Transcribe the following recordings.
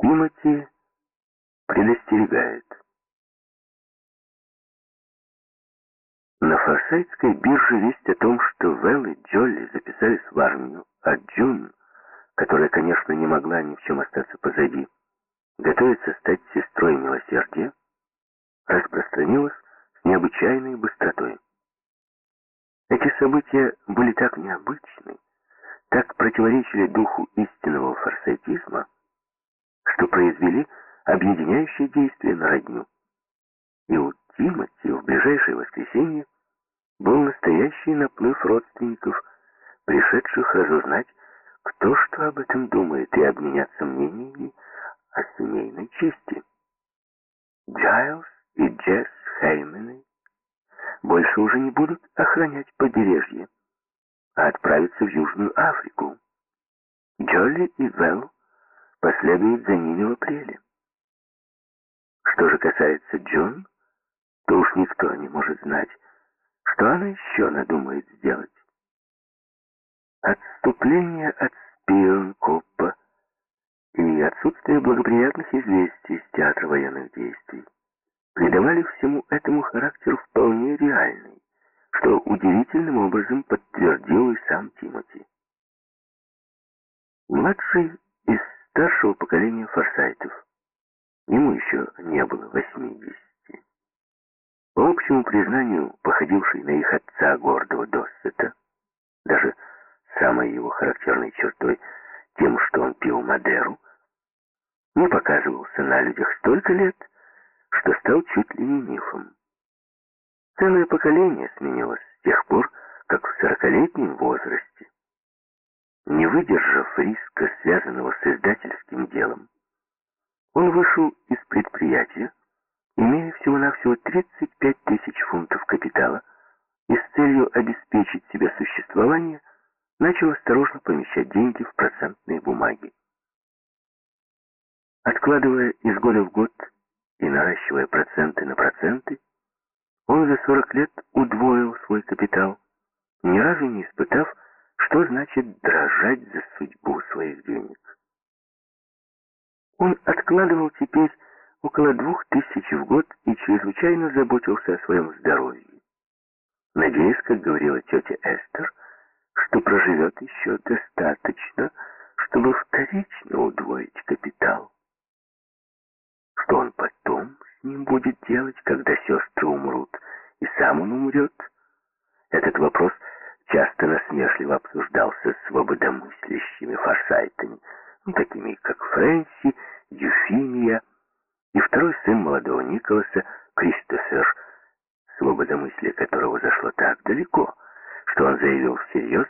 Тимоти предостерегает. На форсайтской бирже весть о том, что Вэл и Джолли записались в армию, а Джун, которая, конечно, не могла ни в чем остаться позади, готовится стать сестрой милосердия, распространилась с необычайной быстротой. Эти события были так необычны, так противоречили духу истинного форсайтизма, что произвели объединяющее действие на родню. И у Тимати в ближайшее воскресенье был настоящий наплыв родственников, пришедших разузнать, кто что об этом думает, и обменяться мнениями о семейной чести. Джайлз и Джесс Хеймены больше уже не будут охранять побережье, а отправятся в Южную Африку. Джолли и Вэл последуют за ними в апреле. Что же касается Джон, то уж никто не может знать, что она еще надумает сделать. Отступление от Спионкоппа и отсутствие благоприятных известий из театра военных действий придавали всему этому характер вполне реальный, что удивительным образом подтвердил и сам Тимоти. Младший старшего поколения форсайтов, ему еще не было 80. По общему признанию, походивший на их отца гордого Доссета, даже самой его характерной чертой тем, что он пил Мадеру, не показывался на людях столько лет, что стал чуть ли не мифом. Целое поколение сменилось с тех пор, как в сорокалетнем возрасте, не выдержав риска, связанного с издательским делом, он вышел из предприятия, имея всего-навсего 35 тысяч фунтов капитала и с целью обеспечить себе существование, начал осторожно помещать деньги в процентные бумаги. Откладывая из года в год и наращивая проценты на проценты, он за 40 лет удвоил свой капитал, ни разу не испытав, что значит дрожать за судьбу своих денег. Он откладывал теперь около двух тысяч в год и чрезвычайно заботился о своем здоровье. Надеясь, как говорила тетя Эстер, что проживет еще достаточно, чтобы вторично удвоить капитал. Что он потом с ним будет делать, когда сестры умрут, и сам он умрет? Этот вопрос часто насмешливо обсуждался свободомыслящими форсайтами, ну, такими как Фрэнси, Юфимия и второй сын молодого Николаса, Кристофер, свободомыслие которого зашло так далеко, что он заявил всерьез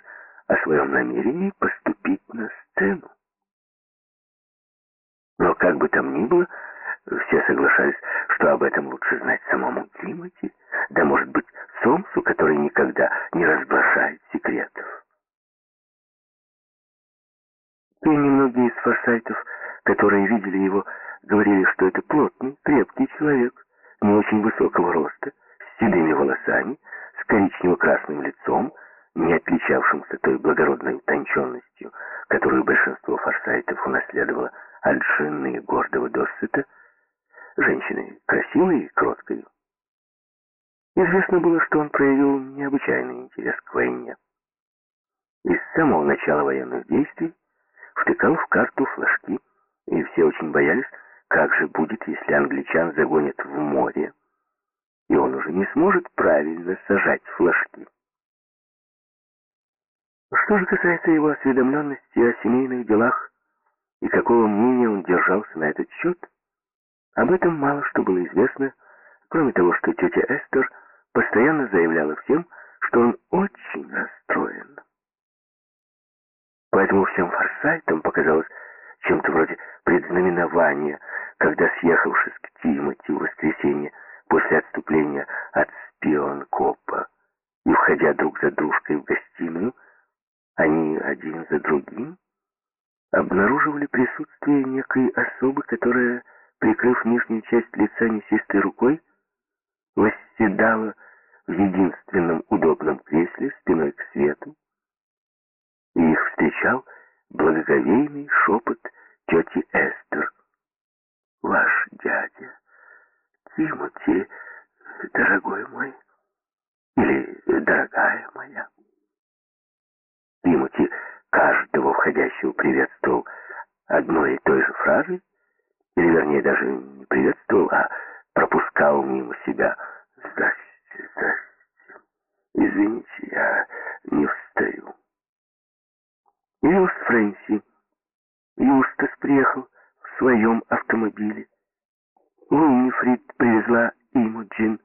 о своем намерении поступить на сцену. Но как бы там ни было, все соглашались, что об этом лучше знать самому Тимоти, да, может быть, Сомсу, который никогда не разглашает секретов. И немногие из форсайтов, которые видели его, говорили, что это плотный, крепкий человек, не очень высокого роста, с седыми волосами, с коричнево-красным лицом, не отличавшимся той благородной утонченностью, которую большинство форсайтов унаследовало от жены гордого Доссета, женщины красивой и кроткой. Известно было, что он проявил необычайный интерес к войне. И с самого начала военных действий втыкал в карту флажки, и все очень боялись, как же будет, если англичан загонят в море, и он уже не сможет правильно сажать флажки. Что же касается его осведомленности о семейных делах и какого мнения он держался на этот счет, об этом мало что было известно, кроме того, что тетя Эстер постоянно заявляла всем, что он очень расстроен. Поэтому всем форсайтам показалось чем-то вроде предзнаменования, когда, съехавшись к Тимоти в воскресенье после отступления от Спионкопа и входя друг за дружкой в гостиную, они один за другим обнаруживали присутствие некой особы, которая, прикрыв нижнюю часть лица несистой рукой, восседала в единственном удобном кресле спиной к свету, и их встречал благоговейный шепот тети Эстер. дядя, Тимоти, дорогой мой, или дорогая моя. Тимоти каждого входящего приветствовал одной и той же фразой, или, вернее, даже не приветствовал, а пропускал мимо себя «Здрасте, здрасте, извините, я не встаю». Юст Фрэнси. Юстас приехал в своем автомобиле. Уиннифрид привезла Имуджин.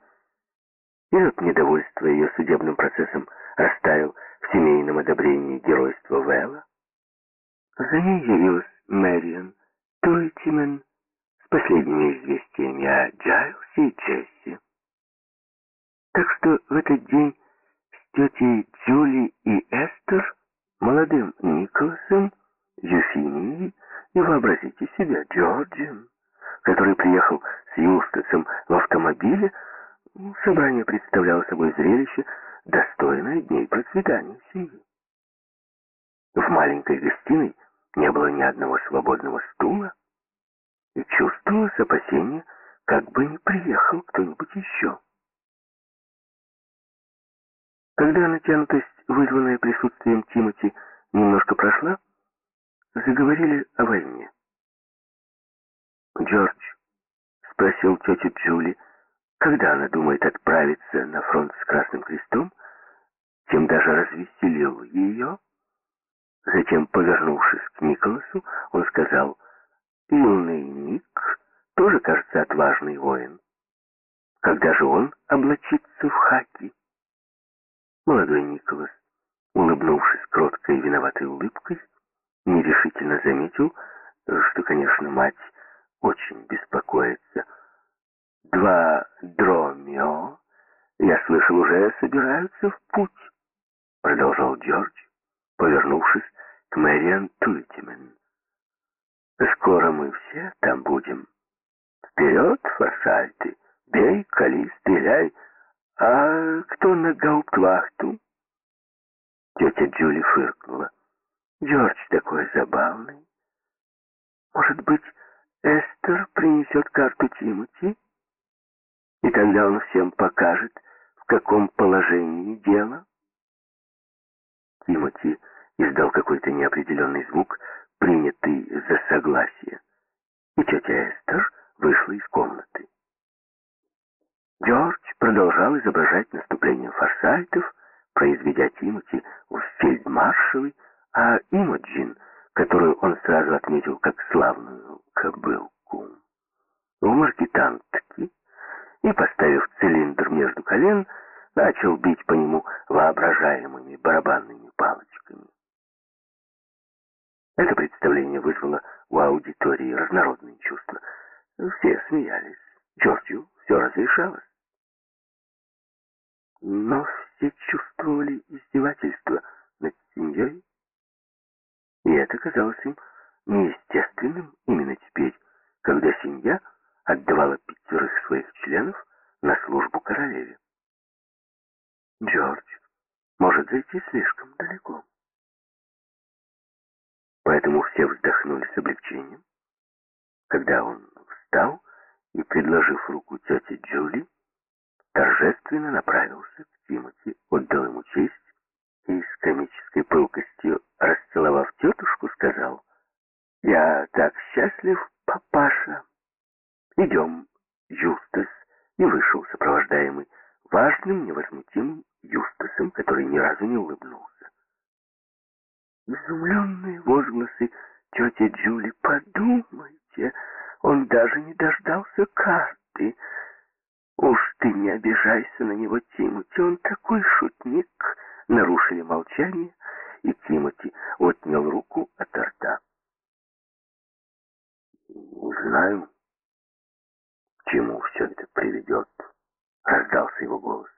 И от недовольства ее судебным процессом растаял в семейном одобрении геройства Вэлла. За ней явилась Мэриан Туитимен с последними известиями о Джайлсе и Джесси. Так что в этот день с тетей Джули и Эстер, молодым Николасом, Юфинией и, вообразите себя, Джорджем, который приехал с Юстасом в автомобиле, собрание представляло собой зрелище, достойное дней процветания семьи. В маленькой гостиной не было ни одного свободного стула, и чувствовалось опасение, как бы не приехал кто-нибудь еще. Когда натянутость, вызванная присутствием Тимати, немножко прошла, заговорили о войне. Джордж спросил тетю Джули, когда она думает отправиться на фронт с Красным Крестом, тем даже развеселил ее. Затем, повернувшись к Николасу, он сказал, «Юный Ник тоже, кажется, отважный воин. Когда же он облачится в хаки?» Молодой Николас, улыбнувшись кроткой и виноватой улыбкой, нерешительно заметил, что, конечно, мать очень беспокоится. Два дромио, я слышал, уже собираются в путь, продолжал Джордж, повернувшись Мэриан Тультимен. Скоро мы все там будем. Вперед, форсайты, бей, кали, стреляй. А кто на гауптвахту? Тетя Джули фыркнула. Джордж такой забавный. Может быть, Эстер принесет карту Тимоти? И тогда он всем покажет, в каком положении дело. Тимоти издал какой-то неопределенный звук, принятый за согласие. И тетя Эстер вышла из комнаты. Джордж продолжал изображать наступление форсайтов, произведя Тимоти в фельдмаршалы, а Имоджин, которую он сразу отметил как славную кобылку, в маркетантке и, поставив цилиндр между колен, начал бить по нему воображаемыми барабанными палочками. Это представление вызвало у аудитории разнородные чувства. Все смеялись. Джорджу все разрешалось. Но все чувствовали издевательство над семьей, и это казалось им неестественным именно теперь, когда семья отдавала пятерых своих членов на службу королеве. Джордж может зайти слишком далеко. Поэтому все вздохнули с облегчением, когда он встал и, предложив руку тете Джули, торжественно направился к Тимоти, отдал ему честь и с комической пылкостью, расцеловав тетушку, сказал, «Я так счастлив, папаша! Идем, Юстас!» и вышел, сопровождаемый важным, невозмутимым Юстасом, который ни разу не улыбнулся. Изумленные возгласы тети Джули, подумайте, он даже не дождался карты. Уж ты не обижайся на него, Тимати, он такой шутник. Нарушили молчание, и Тимати отнял руку от рта. Не знаю, к чему все это приведет, раздался его голос.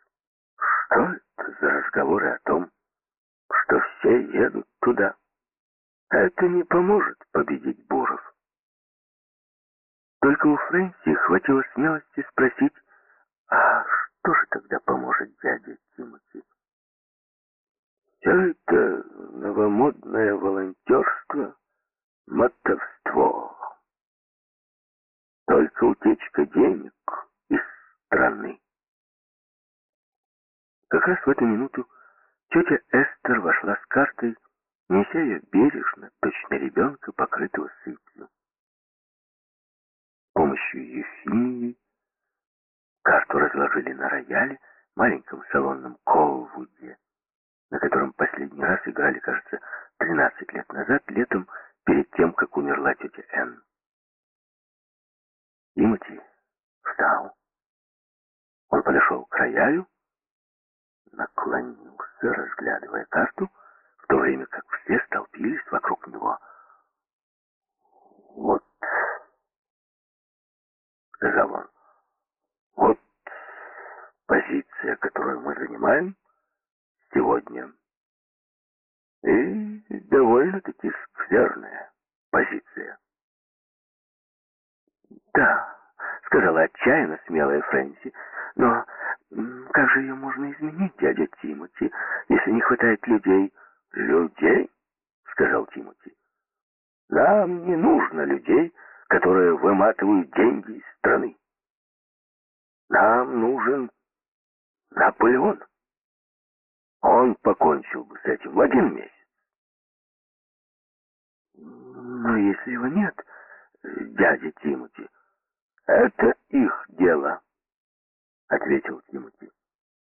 Что это за разговоры о том, что все едут туда? Это не поможет победить Буров. Только у Фрэнси хватило смелости спросить, а что же тогда поможет дяде Тимати? Все это новомодное волонтерство, мотовство. Только утечка денег из страны. Как раз в эту минуту тетя Эстер вошла с картой, неся ее бережно, точно ребенка, покрытого сыпью. С помощью Ефимии карту разложили на рояле, маленьком салонном Колвуде, на котором последний раз играли, кажется, 13 лет назад, летом, перед тем, как умерла тетя Энн. Тимоти встал. Он подошел к роялю, наклонился, разглядывая карту, в то время как все столпились вокруг него. «Вот», — сказал он, — «вот позиция, которую мы занимаем сегодня. И довольно-таки скверная позиция». «Да», — сказала отчаянно смелая Фрэнси, — «но как же ее можно изменить, дядя Тимоти, если не хватает людей?» «Людей?» — сказал Тимоти. «Нам не нужно людей, которые выматывают деньги из страны. Нам нужен Наполеон. Он покончил бы с этим в один месяц. Но если его нет, дядя Тимоти, это их дело, ответил Тимоти.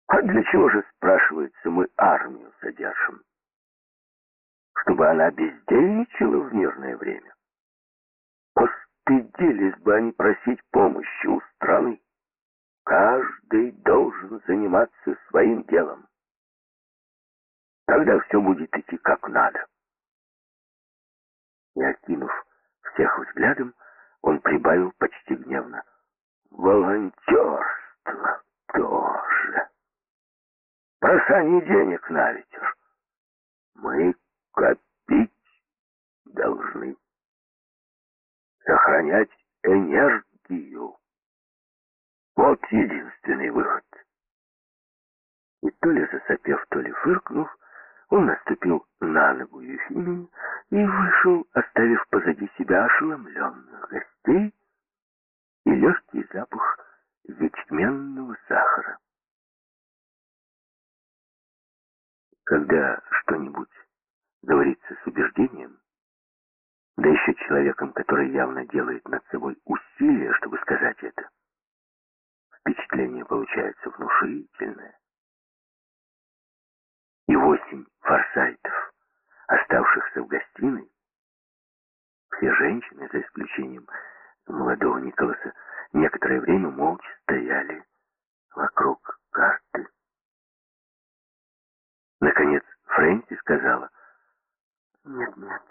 А для чего же, спрашивается, мы армию содержим? Чтобы она бездельничала в мирное время? Постыдились бы они просить помощи у страны. Каждый должен заниматься своим делом. Тогда все будет идти как надо. И окинув всех взглядом, он прибавил почти гневно. Волонтерство тоже. Бросание денег на ветер. Мы копить должны. Сохранять энергию. Вот единственный выход. И то ли засопев, то ли фыркнув, он наступил на ногу Ефимии и вышел, оставив позади себя ошеломленных гостей и легкий запах ячменного сахара. Когда что-нибудь говорится с убеждением, да еще человеком, который явно делает над собой усилия, чтобы сказать это, впечатление получается внушительное восемь форсайтов, оставшихся в гостиной, все женщины, за исключением молодого Николаса, некоторое время молча стояли вокруг карты. Наконец Фрэнси сказала, «Нет, нет,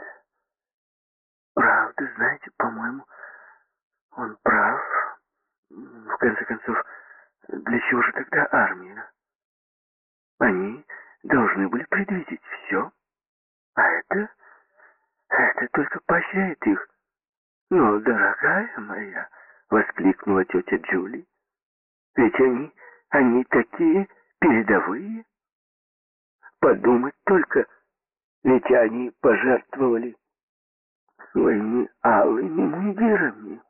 правда, знаете, по-моему, он прав. В конце концов, для чего же тогда армия? Они должны были предвидеть все. А это... это только поощряет их. Но, дорогая моя, воскликнула тетя Джули, ведь они, они такие передовые. Подумать только, ведь они пожертвовали своими алыми мундирами.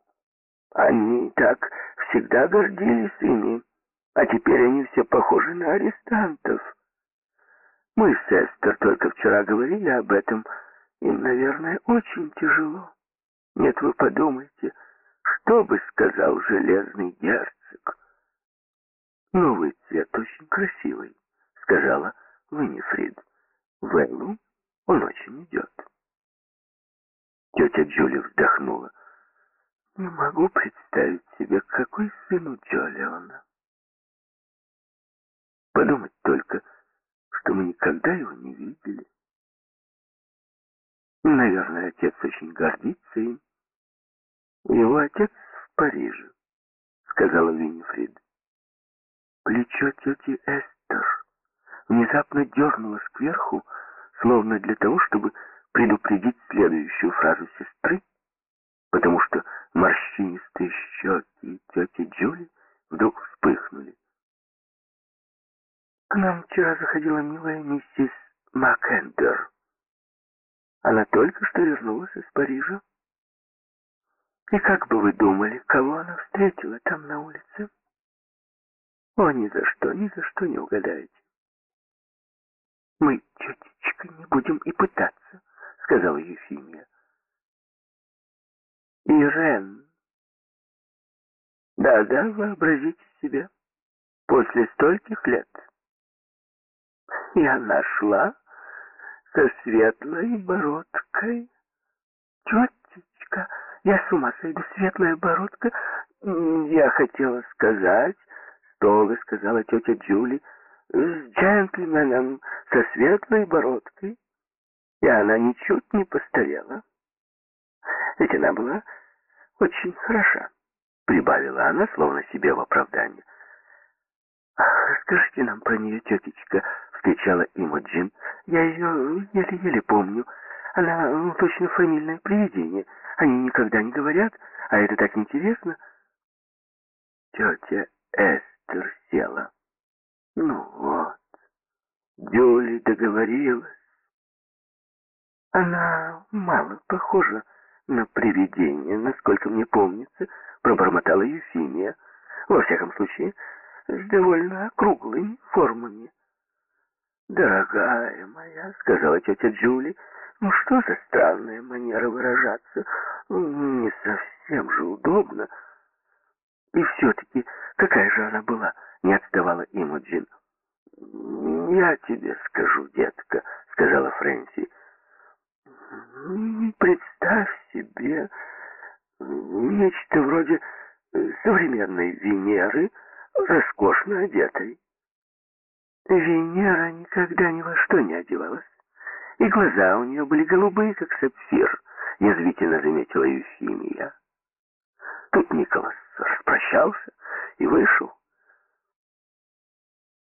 Они так всегда гордились ими, а теперь они все похожи на арестантов. Мы с Эстер только вчера говорили об этом. Им, наверное, очень тяжело. Нет, вы подумайте, что бы сказал железный герцог? Новый цвет очень красивый, сказала Виннифрид. Вэллу он очень идет. Тетя Джули вздохнула. Не могу представить себе, какой сын у Джолиона. Подумать только, что мы никогда его не видели. Наверное, отец очень гордится им. Его отец в Париже, сказала Виннифрид. Плечо тети Эстер внезапно дернулось кверху, словно для того, чтобы предупредить следующую фразу сестры, потому что морщинистые щеки тети Джули вдруг вспыхнули. К нам вчера заходила милая миссис Макэндер. Она только что вернулась из Парижа. И как бы вы думали, кого она встретила там на улице? О, ни за что, ни за что не угадаете. Мы, тетечка, не будем и пытаться, сказала Ефимия. Ирен. Да-да, вообразите себе, после стольких лет. Я нашла со светлой бородкой. Тетечка, я с ума сойду, светлая бородка. Я хотела сказать, вы сказала тетя Джули, с джентльменом со светлой бородкой. И она ничуть не постарела. Ведь она была очень хороша, прибавила она, словно себе в оправдание. «Расскажите нам про нее, тетечка», — встречала Имоджин. «Я ее еле-еле помню. Она ну, точно фамильное привидение. Они никогда не говорят, а это так интересно». Тетя Эстер села. «Ну вот, Дюли договорилась. Она мало похожа на привидение, насколько мне помнится, пробормотала Ефимия. Во всяком случае, с довольно округлыми формами. «Дорогая моя», — сказала тетя Джули, — «ну что за странная манера выражаться? Не совсем же удобно». «И все-таки какая же она была?» — не отставала Имуджин. «Я тебе скажу, детка», — сказала Фрэнси. «Представь себе нечто вроде современной Венеры, роскошно одетой. Венера никогда ни во что не одевалась, и глаза у нее были голубые, как сапфир, язвительно заметила Ефимия. Тут Николас распрощался и вышел.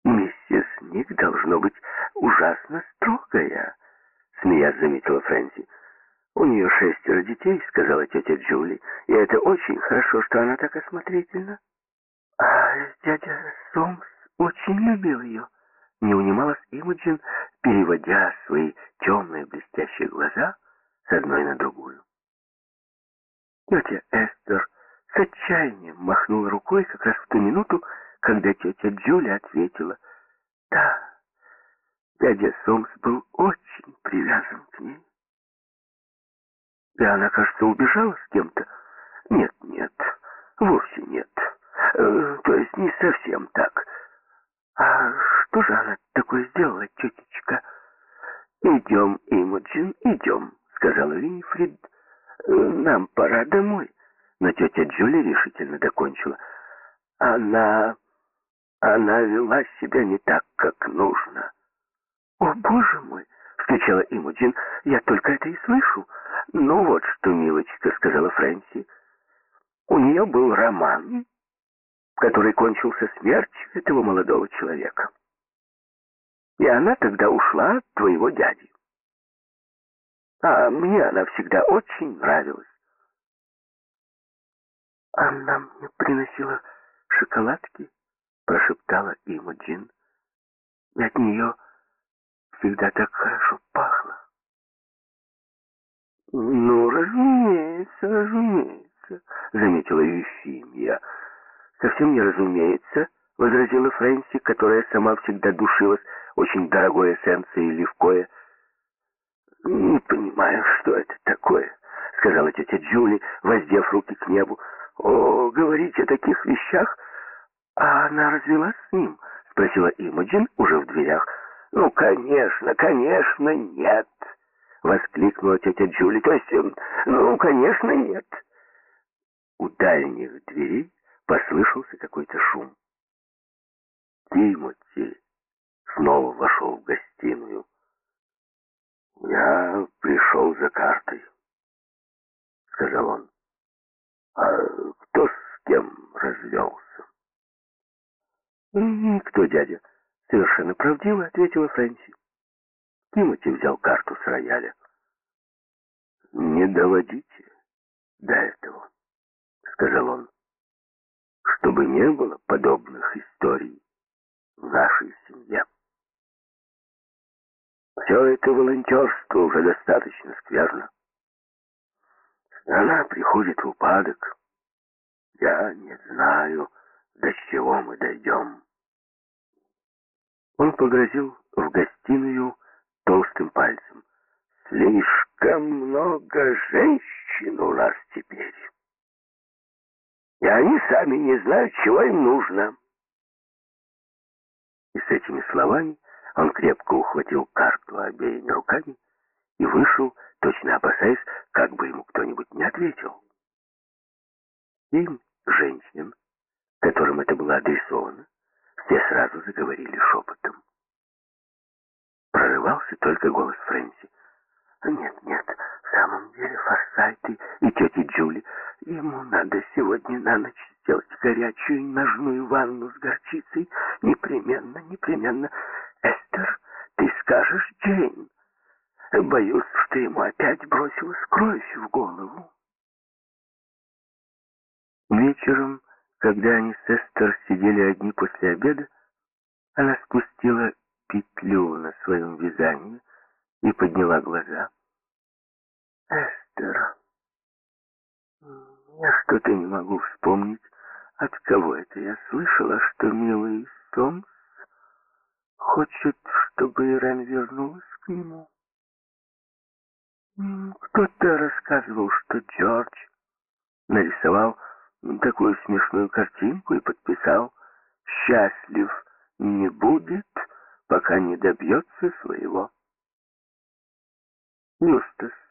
«Миссис Ник должно быть ужасно строгая», — смеясь заметила Фрэнси. «У нее шестеро детей», — сказала тетя Джули, — «и это очень хорошо, что она так осмотрительна». А дядя Сомс очень любил ее. Не унималась Имуджин, переводя свои темные блестящие глаза с одной на другую. Тетя Эстер с отчаянием махнула рукой как раз в ту минуту, когда тетя Джуля ответила, «Да, дядя Сомс был очень привязан к ней». И она, кажется, убежала с кем-то. Нет, нет, вовсе нет. Э, то есть не совсем так. А что же она такое сделала, тетечка? Идем, Имуджин, идем, сказала Винифрид. Э, нам пора домой. Но тетя Джули решительно докончила. Она... она вела себя не так, как нужно. О, боже мой! — вскричала Имуджин. «Я только это и слышу». «Ну вот что, милочка», — сказала Фрэнси. «У нее был роман, который кончился смертью этого молодого человека. И она тогда ушла от твоего дяди. А мне она всегда очень нравилась. Она мне приносила шоколадки, прошептала Имуджин. И от нее всегда так хорошо пахло. «Ну, разумеется, разумеется», — заметила Ефимия. «Совсем не разумеется», — возразила Фрэнси, которая сама всегда душилась очень дорогой эссенцией левкое. «Не понимаю, что это такое», — сказала тетя Джули, воздев руки к небу. «О, говорить о таких вещах...» «А она развелась с ним?» — спросила Имоджин уже в дверях. «Ну, конечно, конечно, нет!» — воскликнула тетя Джули. «То есть, эм, ну, конечно, нет!» У дальних дверей послышался какой-то шум. Тимоти снова вошел в гостиную. «Я пришел за картой», — сказал он. «А кто с кем развелся?» «Никто, дядя». «Совершенно правдиво», — ответила Фрэнси. Тимоти взял карту с рояля. «Не доводите до этого», — сказал он чтобы не было подобных историй в нашей семье. Все это волонтерство уже достаточно скверно. Она приходит в упадок. Я не знаю, до чего мы дойдем. Он погрозил в гостиную толстым пальцем. Слишком много женщин у нас теперь. И они сами не знают, чего им нужно. И с этими словами он крепко ухватил карту обеими руками и вышел, точно опасаясь, как бы ему кто-нибудь не ответил. Семь женщин, которым это было адресовано, все сразу заговорили шепотом. Прорывался только голос Фрэнси. «Нет, нет, самом деле Форсайты и тети Джули. Ему надо сегодня на ночь сделать горячую ножную ванну с горчицей. Непременно, непременно. Эстер, ты скажешь Джейн. Боюсь, что ему опять бросилась кровь в голову». Вечером, когда они с Эстер сидели одни после обеда, она спустила петлю на своем вязании и подняла глаза. «Эстер, я что-то не могу вспомнить, от кого это я слышала, что милый Сомс хочет, чтобы Ирен вернулась к нему. Кто-то рассказывал, что Джордж нарисовал такую смешную картинку и подписал «Счастлив не будет, пока не добьется своего». «Юстас», —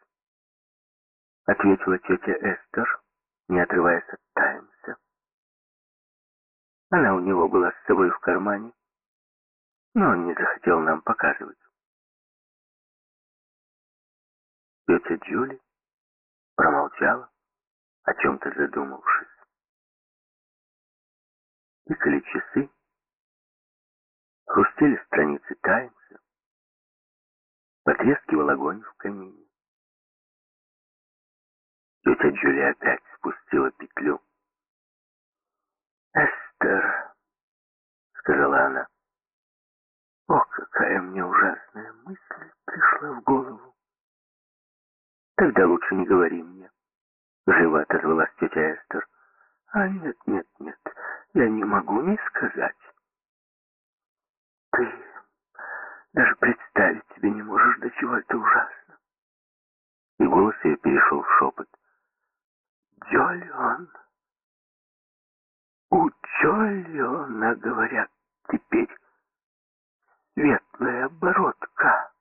ответила тетя Эстер, не отрываясь от Таймса. Она у него была с собой в кармане, но он не захотел нам показывать. Тетя Джули промолчала, о чем-то задумавшись. Тикали часы, хрустели страницы Таймса, потрескивал огонь в камине. Тетя Джулия опять спустила петлю. «Эстер», — сказала она, — «о, какая мне ужасная мысль пришла в голову». «Тогда лучше не говори мне», — живо отозвалась тетя Эстер. «А нет, нет, нет, я не могу не сказать. Ты даже представить себе не можешь, до чего это ужасно». И голос ее перешел в шепот. Джолион. У Джолиона, говорят, теперь светлая бородка.